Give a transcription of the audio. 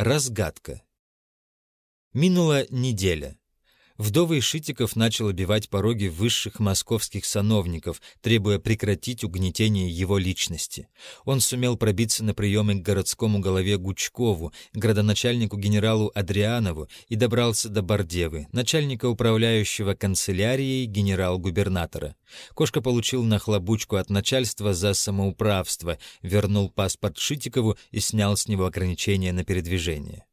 Разгадка. Минула неделя. Вдовый Шитиков начал обивать пороги высших московских сановников, требуя прекратить угнетение его личности. Он сумел пробиться на приемы к городскому голове Гучкову, градоначальнику генералу Адрианову и добрался до Бордевы, начальника управляющего канцелярией генерал-губернатора. Кошка получил нахлобучку от начальства за самоуправство, вернул паспорт Шитикову и снял с него ограничения на передвижение.